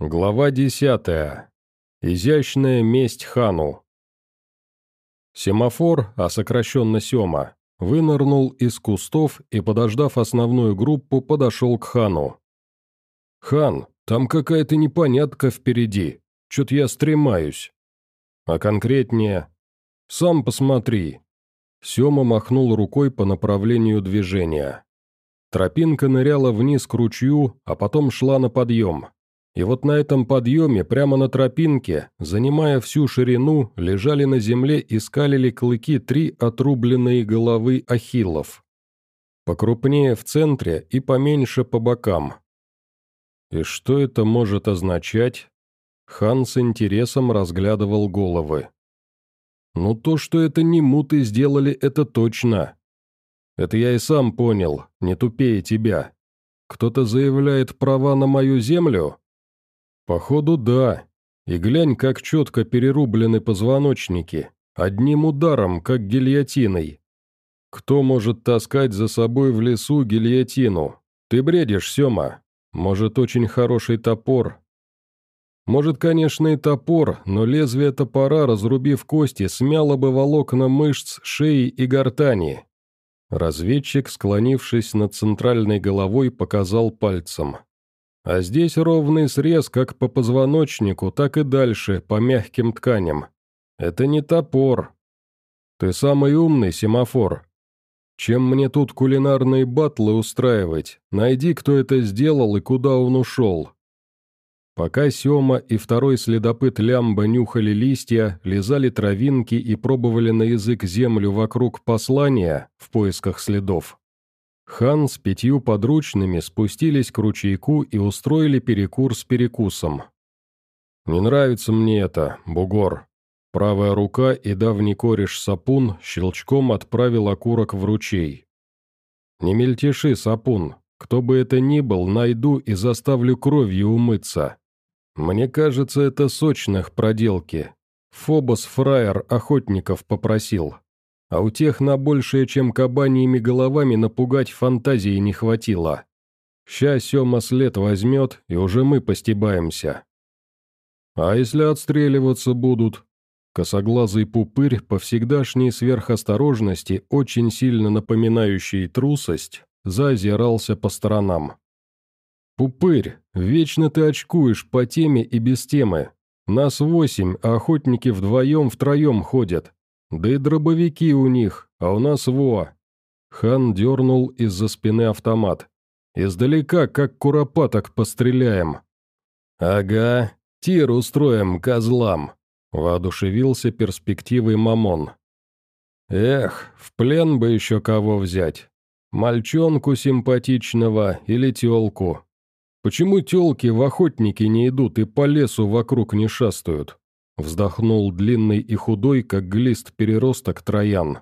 Глава десятая. Изящная месть хану. Семафор, а сокращенно Сема, вынырнул из кустов и, подождав основную группу, подошел к хану. «Хан, там какая-то непонятка впереди. Чё-то я стремаюсь». «А конкретнее?» «Сам посмотри». Сема махнул рукой по направлению движения. Тропинка ныряла вниз к ручью, а потом шла на подъем. И вот на этом подъеме, прямо на тропинке, занимая всю ширину, лежали на земле и скалили клыки три отрубленные головы ахиллов. Покрупнее в центре и поменьше по бокам. И что это может означать? Хан с интересом разглядывал головы. «Ну то, что это не муты сделали, это точно. Это я и сам понял, не тупее тебя. Кто-то заявляет права на мою землю?» «Походу, да. И глянь, как четко перерублены позвоночники. Одним ударом, как гильотиной. Кто может таскать за собой в лесу гильотину? Ты бредишь, Сема. Может, очень хороший топор. Может, конечно, и топор, но лезвие топора, разрубив кости, смяло бы волокна мышц, шеи и гортани. Разведчик, склонившись над центральной головой, показал пальцем. А здесь ровный срез как по позвоночнику, так и дальше, по мягким тканям. Это не топор. Ты самый умный, семафор. Чем мне тут кулинарные батлы устраивать? Найди, кто это сделал и куда он ушел. Пока Сема и второй следопыт Лямба нюхали листья, лизали травинки и пробовали на язык землю вокруг послания в поисках следов, Хан с пятью подручными спустились к ручейку и устроили перекур с перекусом. «Не нравится мне это, бугор». Правая рука и давний кореш Сапун щелчком отправил окурок в ручей. «Не мельтеши, Сапун. Кто бы это ни был, найду и заставлю кровью умыться. Мне кажется, это сочных проделки. Фобос Фраер охотников попросил а у тех на большее, чем кабаньими головами напугать фантазии не хватило. Ща Сема след возьмет, и уже мы постебаемся. А если отстреливаться будут? Косоглазый пупырь, по всегдашней сверхосторожности, очень сильно напоминающий трусость, заозирался по сторонам. «Пупырь, вечно ты очкуешь по теме и без темы. Нас восемь, а охотники вдвоем-втроем ходят. Да и дробовики у них, а у нас во!» Хан дернул из-за спины автомат. «Издалека, как куропаток, постреляем». «Ага, тир устроим козлам», — воодушевился перспективой Мамон. «Эх, в плен бы еще кого взять. Мальчонку симпатичного или телку. Почему телки в охотники не идут и по лесу вокруг не шастают?» Вздохнул длинный и худой, как глист переросток Троян.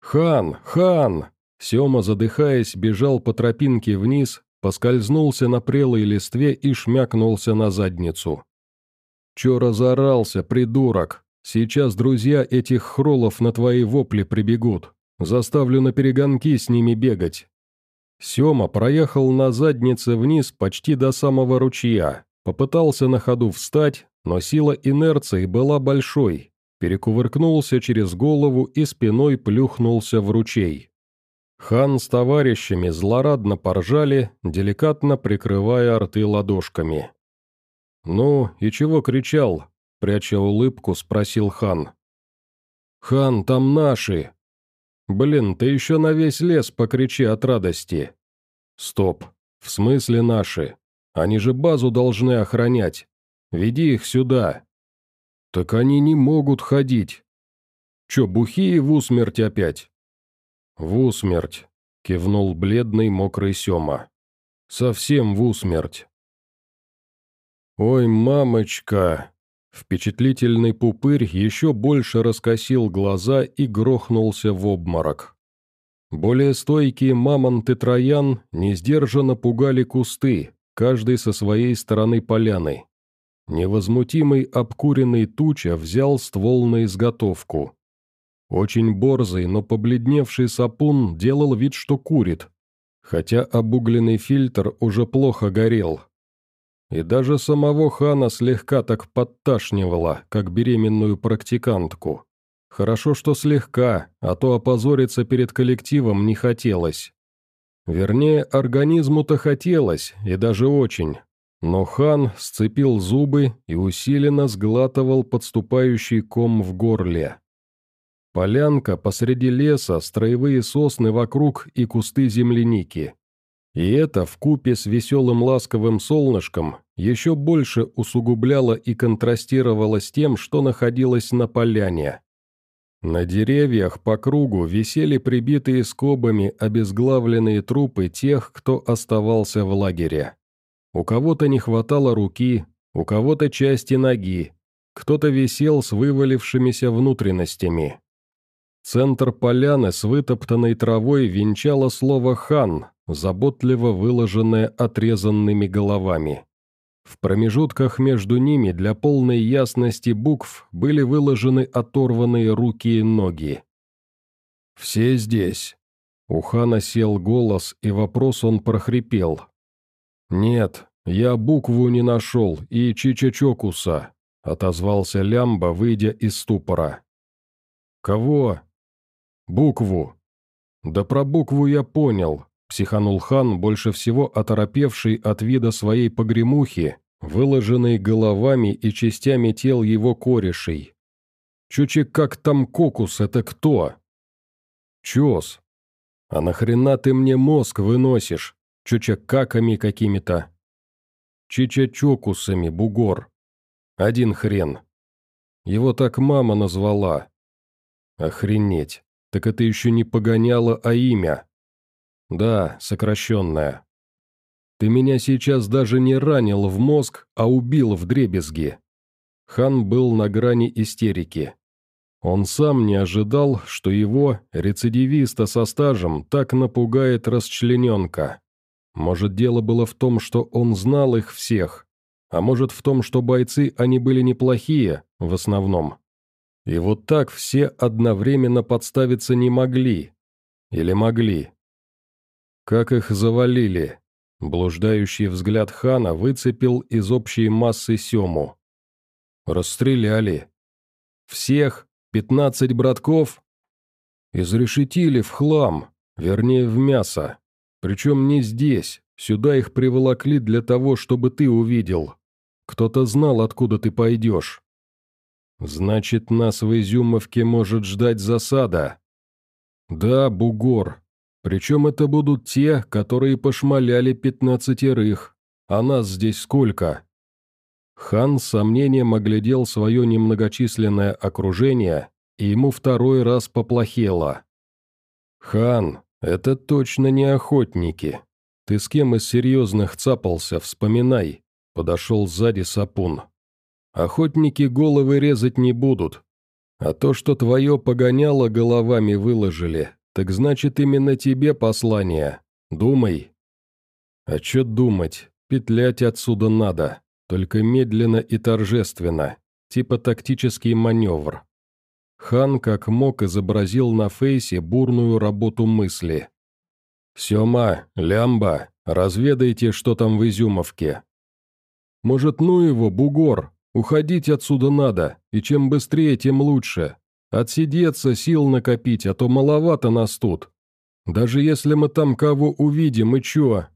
«Хан! Хан!» Сема, задыхаясь, бежал по тропинке вниз, поскользнулся на прелой листве и шмякнулся на задницу. «Чё разорался, придурок? Сейчас друзья этих хролов на твои вопли прибегут. Заставлю на перегонки с ними бегать». Сема проехал на заднице вниз почти до самого ручья, попытался на ходу встать, но сила инерции была большой, перекувыркнулся через голову и спиной плюхнулся в ручей. Хан с товарищами злорадно поржали, деликатно прикрывая рты ладошками. «Ну, и чего кричал?» — пряча улыбку, спросил хан. «Хан, там наши!» «Блин, ты еще на весь лес покричи от радости!» «Стоп, в смысле наши? Они же базу должны охранять. Веди их сюда». «Так они не могут ходить». «Че, бухие в усмерть опять?» «В усмерть», — кивнул бледный мокрый Сема. «Совсем в усмерть». «Ой, мамочка!» Впечатлительный пупырь еще больше раскосил глаза и грохнулся в обморок. Более стойкие мамонты троян несдержанно пугали кусты, каждый со своей стороны поляны. Невозмутимый обкуренный туча взял ствол на изготовку. Очень борзый, но побледневший сапун делал вид, что курит, хотя обугленный фильтр уже плохо горел. и даже самого хана слегка так подташнивало, как беременную практикантку. Хорошо, что слегка, а то опозориться перед коллективом не хотелось. Вернее, организму-то хотелось, и даже очень. Но хан сцепил зубы и усиленно сглатывал подступающий ком в горле. Полянка посреди леса, строевые сосны вокруг и кусты земляники. И это, в купе с веселым ласковым солнышком, еще больше усугубляло и контрастировало с тем, что находилось на поляне. На деревьях по кругу висели прибитые скобами обезглавленные трупы тех, кто оставался в лагере. У кого-то не хватало руки, у кого-то части ноги, кто-то висел с вывалившимися внутренностями. Центр поляны с вытоптанной травой венчало слово «хан», заботливо выложенное отрезанными головами. В промежутках между ними для полной ясности букв были выложены оторванные руки и ноги. «Все здесь». У хана сел голос, и вопрос он прохрипел. «Нет, я букву не нашел и Чичачокуса», — отозвался Лямба, выйдя из ступора. «Кого?» «Букву». «Да про букву я понял психанул хан, больше всего оторопевший от вида своей погремухи, выложенной головами и частями тел его корешей. «Чучек как там кокус, это кто?» «Чес. А нахрена ты мне мозг выносишь? Чучакаками какими-то?» «Чичачокусами, бугор. Один хрен. Его так мама назвала. Охренеть, так это еще не погоняло, а имя. «Да, сокращенная. Ты меня сейчас даже не ранил в мозг, а убил в дребезги». Хан был на грани истерики. Он сам не ожидал, что его, рецидивиста со стажем, так напугает расчлененка. Может, дело было в том, что он знал их всех, а может в том, что бойцы они были неплохие, в основном. И вот так все одновременно подставиться не могли. Или могли. Как их завалили? Блуждающий взгляд хана выцепил из общей массы Сему. Расстреляли. Всех? Пятнадцать братков? Изрешетили в хлам, вернее в мясо. Причем не здесь, сюда их приволокли для того, чтобы ты увидел. Кто-то знал, откуда ты пойдешь. Значит, нас в Изюмовке может ждать засада. Да, бугор, причем это будут те, которые пошмаляли пятнадцатерых. А нас здесь сколько?» Хан с сомнением оглядел свое немногочисленное окружение, и ему второй раз поплохело. «Хан, это точно не охотники. Ты с кем из серьезных цапался, вспоминай», — подошел сзади Сапун. «Охотники головы резать не будут. А то, что твое погоняло головами выложили, «Так значит, именно тебе послание. Думай». «А чё думать? Петлять отсюда надо. Только медленно и торжественно. Типа тактический маневр». Хан как мог изобразил на фейсе бурную работу мысли. «Сёма, Лямба, разведайте, что там в Изюмовке». «Может, ну его, бугор, уходить отсюда надо, и чем быстрее, тем лучше. Отсидеться, сил накопить, а то маловато нас тут. Даже если мы там кого увидим, и чё?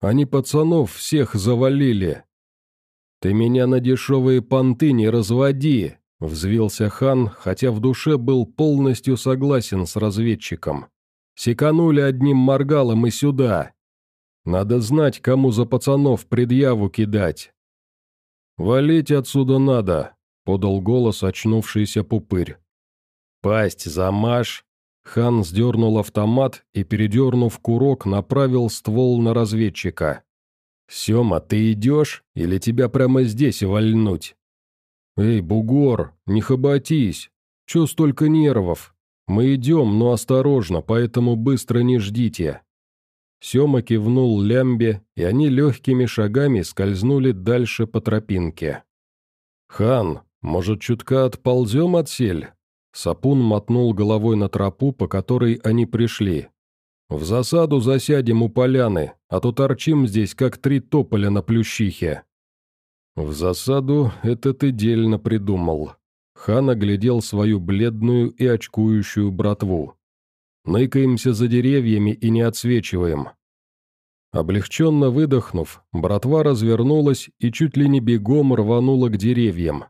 Они пацанов всех завалили. Ты меня на дешевые понты не разводи, взвился хан, хотя в душе был полностью согласен с разведчиком. Секанули одним моргалом и сюда. Надо знать, кому за пацанов предъяву кидать. «Валить отсюда надо», — подал голос очнувшийся пупырь. «Пасть замажь!» Хан сдернул автомат и, передернув курок, направил ствол на разведчика. «Сема, ты идешь? Или тебя прямо здесь вальнуть?» «Эй, бугор, не хоботись! Че столько нервов? Мы идем, но осторожно, поэтому быстро не ждите!» Сема кивнул лямбе, и они легкими шагами скользнули дальше по тропинке. «Хан, может, чутка отползем от сель?» Сапун мотнул головой на тропу, по которой они пришли. «В засаду засядем у поляны, а то торчим здесь, как три тополя на плющихе». В засаду это ты дельно придумал. Хан оглядел свою бледную и очкующую братву. Ныкаемся за деревьями и не отсвечиваем. Облегченно выдохнув, братва развернулась и чуть ли не бегом рванула к деревьям.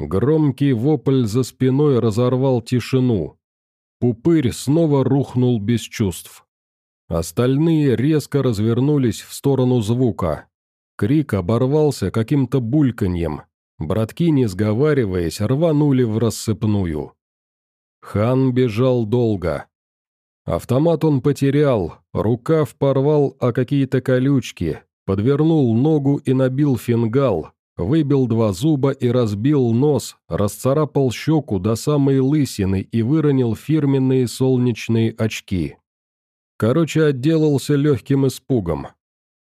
Громкий вопль за спиной разорвал тишину. Пупырь снова рухнул без чувств. Остальные резко развернулись в сторону звука. Крик оборвался каким-то бульканьем. Братки, не сговариваясь, рванули в рассыпную. Хан бежал долго. Автомат он потерял, рукав порвал о какие-то колючки, подвернул ногу и набил фингал, выбил два зуба и разбил нос, расцарапал щеку до самой лысины и выронил фирменные солнечные очки. Короче, отделался легким испугом.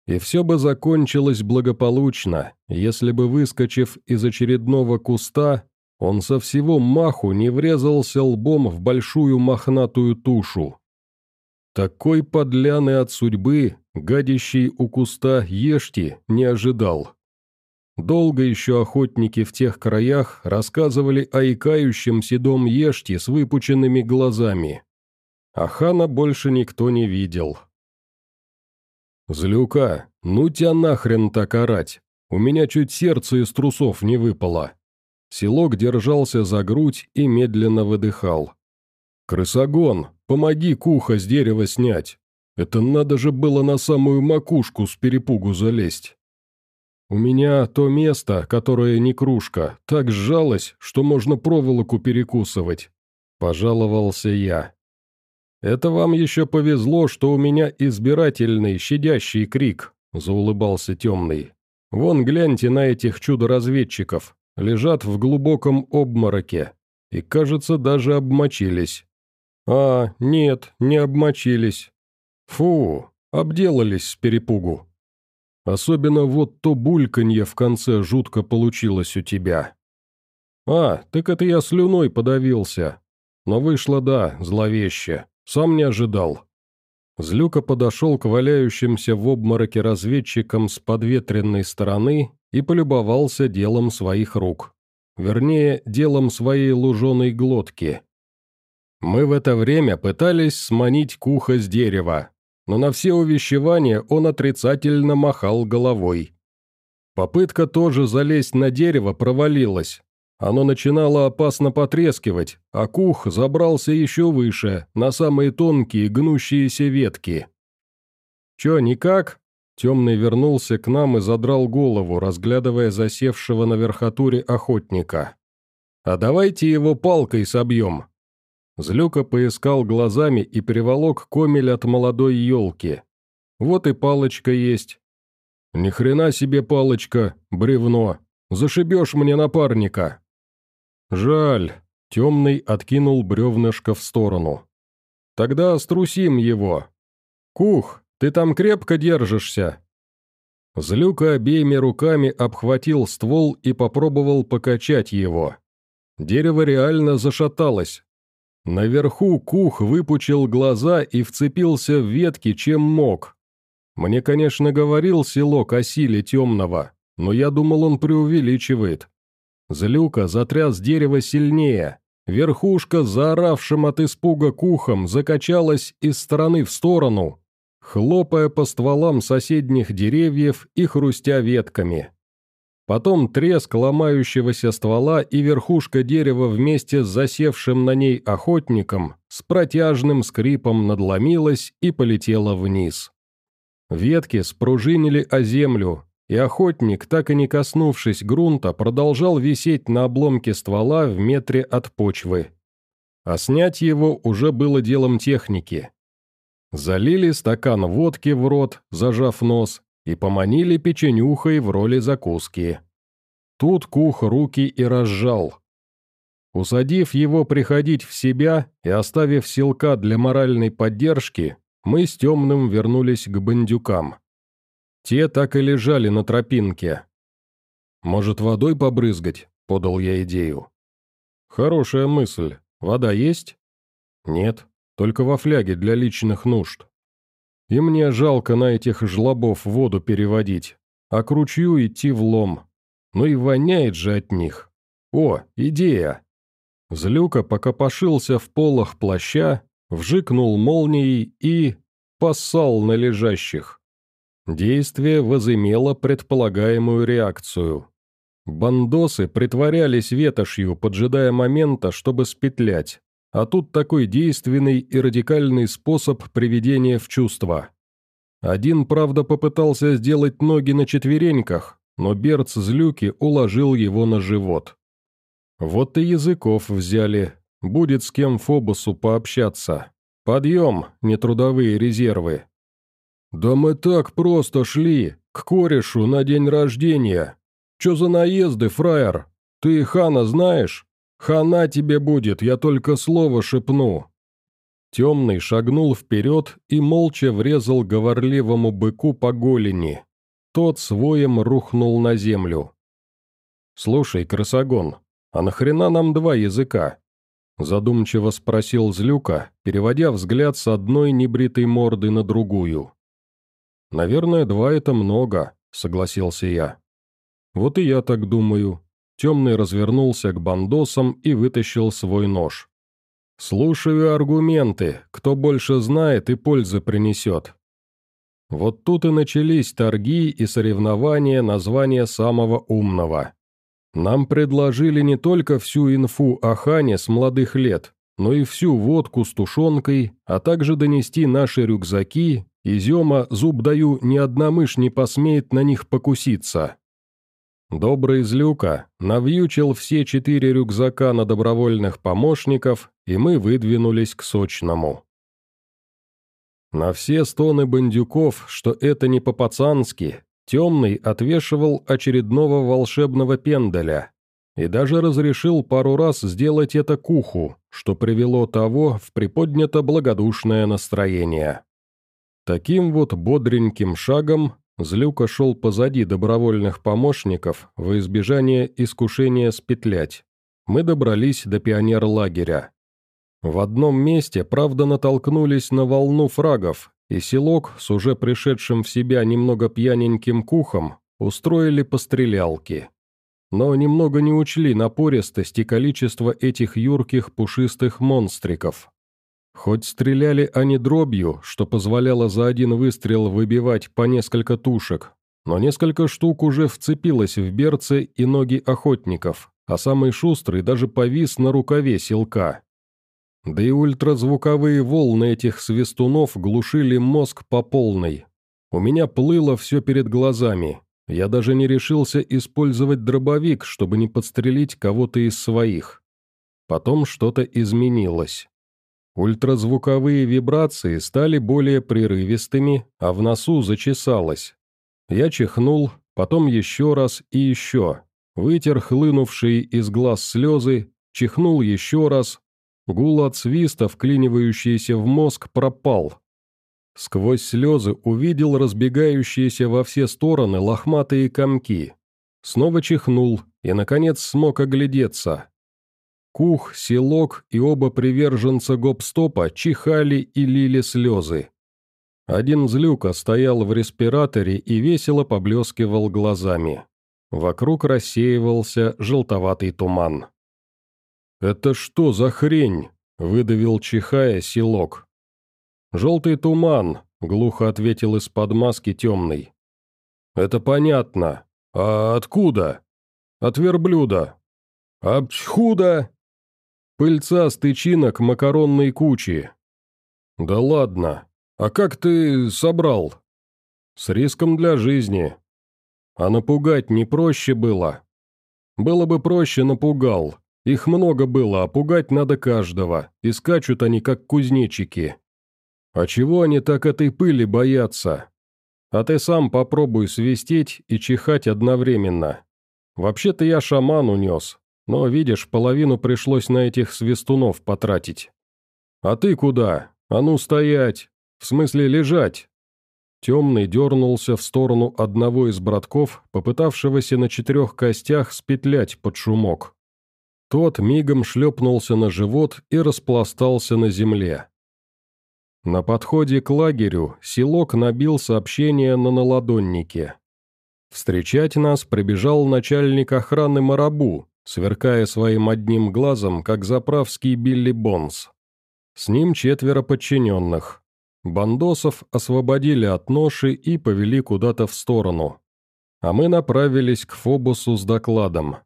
И все бы закончилось благополучно, если бы, выскочив из очередного куста, он со всего маху не врезался лбом в большую мохнатую тушу. Такой подляны от судьбы, гадящий у куста ешти, не ожидал. Долго еще охотники в тех краях рассказывали о икающем седом ешти с выпученными глазами. А хана больше никто не видел. «Злюка, ну тебя нахрен так орать! У меня чуть сердце из трусов не выпало!» Селок держался за грудь и медленно выдыхал. «Крысогон, помоги куха с дерева снять! Это надо же было на самую макушку с перепугу залезть!» «У меня то место, которое не кружка, так сжалось, что можно проволоку перекусывать», – пожаловался я. «Это вам еще повезло, что у меня избирательный, щадящий крик», – заулыбался темный. «Вон гляньте на этих чудо-разведчиков, лежат в глубоком обмороке, и, кажется, даже обмочились». «А, нет, не обмочились. Фу, обделались с перепугу. Особенно вот то бульканье в конце жутко получилось у тебя». «А, так это я слюной подавился. Но вышло, да, зловеще. Сам не ожидал. Злюка подошел к валяющимся в обмороке разведчикам с подветренной стороны и полюбовался делом своих рук. Вернее, делом своей луженой глотки. Мы в это время пытались сманить куха с дерева, но на все увещевания он отрицательно махал головой. Попытка тоже залезть на дерево провалилась, оно начинало опасно потрескивать, а кух забрался еще выше, на самые тонкие гнущиеся ветки. «Че, никак?» Темный вернулся к нам и задрал голову, разглядывая засевшего на верхотуре охотника. «А давайте его палкой собьем». Злюка поискал глазами и приволок комель от молодой елки. «Вот и палочка есть». «Ни хрена себе палочка, бревно. Зашибешь мне напарника». «Жаль», — темный откинул бревнышко в сторону. «Тогда струсим его. Кух, ты там крепко держишься?» Злюка обеими руками обхватил ствол и попробовал покачать его. Дерево реально зашаталось. Наверху Кух выпучил глаза и вцепился в ветки, чем мог. Мне, конечно, говорил селок о силе темного, но я думал, он преувеличивает. Злюка затряс дерево сильнее. Верхушка, заоравшим от испуга кухом, закачалась из стороны в сторону, хлопая по стволам соседних деревьев и хрустя ветками. Потом треск ломающегося ствола и верхушка дерева вместе с засевшим на ней охотником с протяжным скрипом надломилась и полетела вниз. Ветки спружинили о землю, и охотник, так и не коснувшись грунта, продолжал висеть на обломке ствола в метре от почвы. А снять его уже было делом техники. Залили стакан водки в рот, зажав нос, и поманили печенюхой в роли закуски. Тут Кух руки и разжал. Усадив его приходить в себя и оставив селка для моральной поддержки, мы с Темным вернулись к бандюкам. Те так и лежали на тропинке. «Может, водой побрызгать?» – подал я идею. «Хорошая мысль. Вода есть?» «Нет, только во фляге для личных нужд. И мне жалко на этих жлобов воду переводить, а к ручью идти в лом. Ну и воняет же от них. О, идея! Злюка покопошился в полах плаща, вжикнул молнией и... поссал на лежащих. Действие возымело предполагаемую реакцию. Бандосы притворялись ветошью, поджидая момента, чтобы спетлять. А тут такой действенный и радикальный способ приведения в чувство. Один, правда, попытался сделать ноги на четвереньках, но Берц Злюки уложил его на живот. Вот и языков взяли, будет с кем Фобусу пообщаться. Подъем, нетрудовые резервы. «Да мы так просто шли, к корешу на день рождения. Чё за наезды, фраер? Ты хана знаешь? Хана тебе будет, я только слово шепну». Темный шагнул вперед и молча врезал говорливому быку по голени. Тот своем рухнул на землю. «Слушай, крысогон, а нахрена нам два языка?» Задумчиво спросил Злюка, переводя взгляд с одной небритой морды на другую. «Наверное, два — это много», — согласился я. «Вот и я так думаю». Темный развернулся к бандосам и вытащил свой нож. «Слушаю аргументы, кто больше знает и пользы принесет». Вот тут и начались торги и соревнования на звание самого умного. Нам предложили не только всю инфу о Хане с молодых лет, но и всю водку с тушенкой, а также донести наши рюкзаки, и Зема, зуб даю, ни одна мышь не посмеет на них покуситься. Добрый злюка навьючил все четыре рюкзака на добровольных помощников, и мы выдвинулись к сочному. На все стоны бандюков, что это не по-пацански, Темный отвешивал очередного волшебного пендаля и даже разрешил пару раз сделать это куху, что привело того в приподнято благодушное настроение. Таким вот бодреньким шагом Злюка шел позади добровольных помощников во избежание искушения спетлять. Мы добрались до пионер-лагеря. В одном месте, правда, натолкнулись на волну фрагов и селок с уже пришедшим в себя немного пьяненьким кухом устроили пострелялки. Но немного не учли напористость и количество этих юрких пушистых монстриков. Хоть стреляли они дробью, что позволяло за один выстрел выбивать по несколько тушек, но несколько штук уже вцепилось в берцы и ноги охотников, а самый шустрый даже повис на рукаве селка. Да и ультразвуковые волны этих свистунов глушили мозг по полной. У меня плыло все перед глазами. Я даже не решился использовать дробовик, чтобы не подстрелить кого-то из своих. Потом что-то изменилось. Ультразвуковые вибрации стали более прерывистыми, а в носу зачесалось. Я чихнул, потом еще раз и еще. Вытер хлынувшие из глаз слезы, чихнул еще раз, Гул от свиста, вклинивающийся в мозг, пропал. Сквозь слезы увидел разбегающиеся во все стороны лохматые комки. Снова чихнул и, наконец, смог оглядеться. Кух, селок и оба приверженца гоп-стопа чихали и лили слезы. Один злюка стоял в респираторе и весело поблескивал глазами. Вокруг рассеивался желтоватый туман. «Это что за хрень?» – выдавил чихая селок. «Желтый туман», – глухо ответил из-под маски темный. «Это понятно. А откуда?» «От верблюда». «Обчхуда?» «Пыльца с тычинок макаронной кучи». «Да ладно. А как ты собрал?» «С риском для жизни». «А напугать не проще было?» «Было бы проще, напугал. Их много было, а пугать надо каждого, и скачут они, как кузнечики. А чего они так этой пыли боятся? А ты сам попробуй свистеть и чихать одновременно. Вообще-то я шаман унес, но, видишь, половину пришлось на этих свистунов потратить. А ты куда? А ну стоять! В смысле лежать!» Темный дернулся в сторону одного из братков, попытавшегося на четырех костях спетлять под шумок. Тот мигом шлепнулся на живот и распластался на земле. На подходе к лагерю селок набил сообщение на наладоннике. Встречать нас прибежал начальник охраны Марабу, сверкая своим одним глазом, как заправский Билли Бонс. С ним четверо подчиненных. Бандосов освободили от ноши и повели куда-то в сторону. А мы направились к Фобусу с докладом.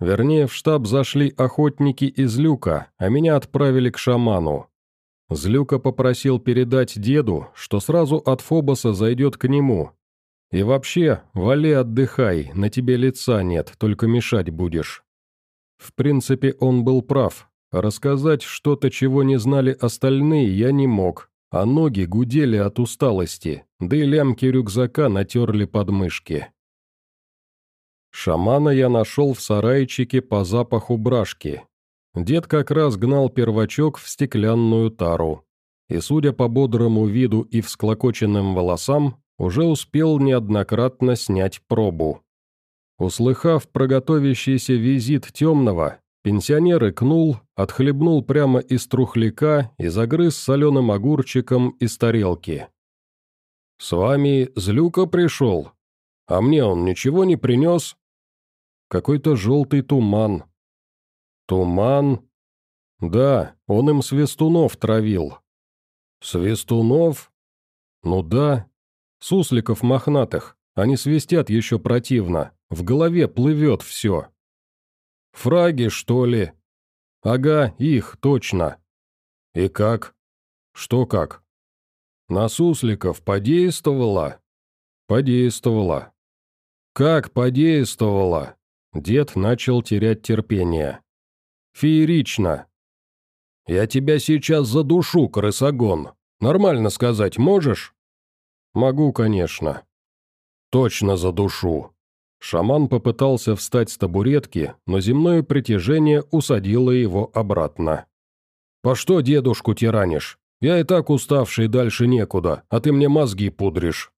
Вернее, в штаб зашли охотники из Люка, а меня отправили к шаману. Злюка попросил передать деду, что сразу от Фобоса зайдет к нему. И вообще, вали отдыхай, на тебе лица нет, только мешать будешь. В принципе, он был прав. Рассказать что-то, чего не знали остальные, я не мог, а ноги гудели от усталости, да и лямки рюкзака натерли подмышки. Шамана я нашел в сарайчике по запаху брашки. Дед как раз гнал первачок в стеклянную тару. И, судя по бодрому виду и всклокоченным волосам, уже успел неоднократно снять пробу. Услыхав про визит темного, пенсионер икнул, отхлебнул прямо из трухляка и загрыз соленым огурчиком из тарелки. «С вами Злюка пришел? А мне он ничего не принес?» «Какой-то желтый туман». «Туман?» «Да, он им свистунов травил». «Свистунов?» «Ну да. Сусликов мохнатых. Они свистят еще противно. В голове плывет все. Фраги, что ли? Ага, их, точно. И как? Что как? На сусликов подействовало? Подействовало. Как подействовало? Дед начал терять терпение. Феерично. Я тебя сейчас задушу, крысогон. Нормально сказать можешь? Могу, конечно. Точно задушу. Шаман попытался встать с табуретки, но земное притяжение усадило его обратно. «По что дедушку тиранишь? Я и так уставший дальше некуда, а ты мне мозги пудришь».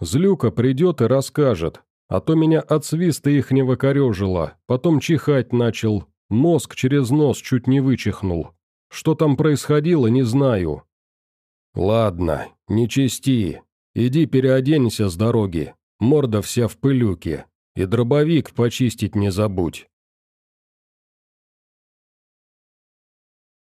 Злюка придет и расскажет, а то меня от свиста ихнего корежило, потом чихать начал, мозг через нос чуть не вычихнул. Что там происходило, не знаю. «Ладно, не чисти. Иди переоденься с дороги, Морда вся в пылюке. И дробовик почистить не забудь.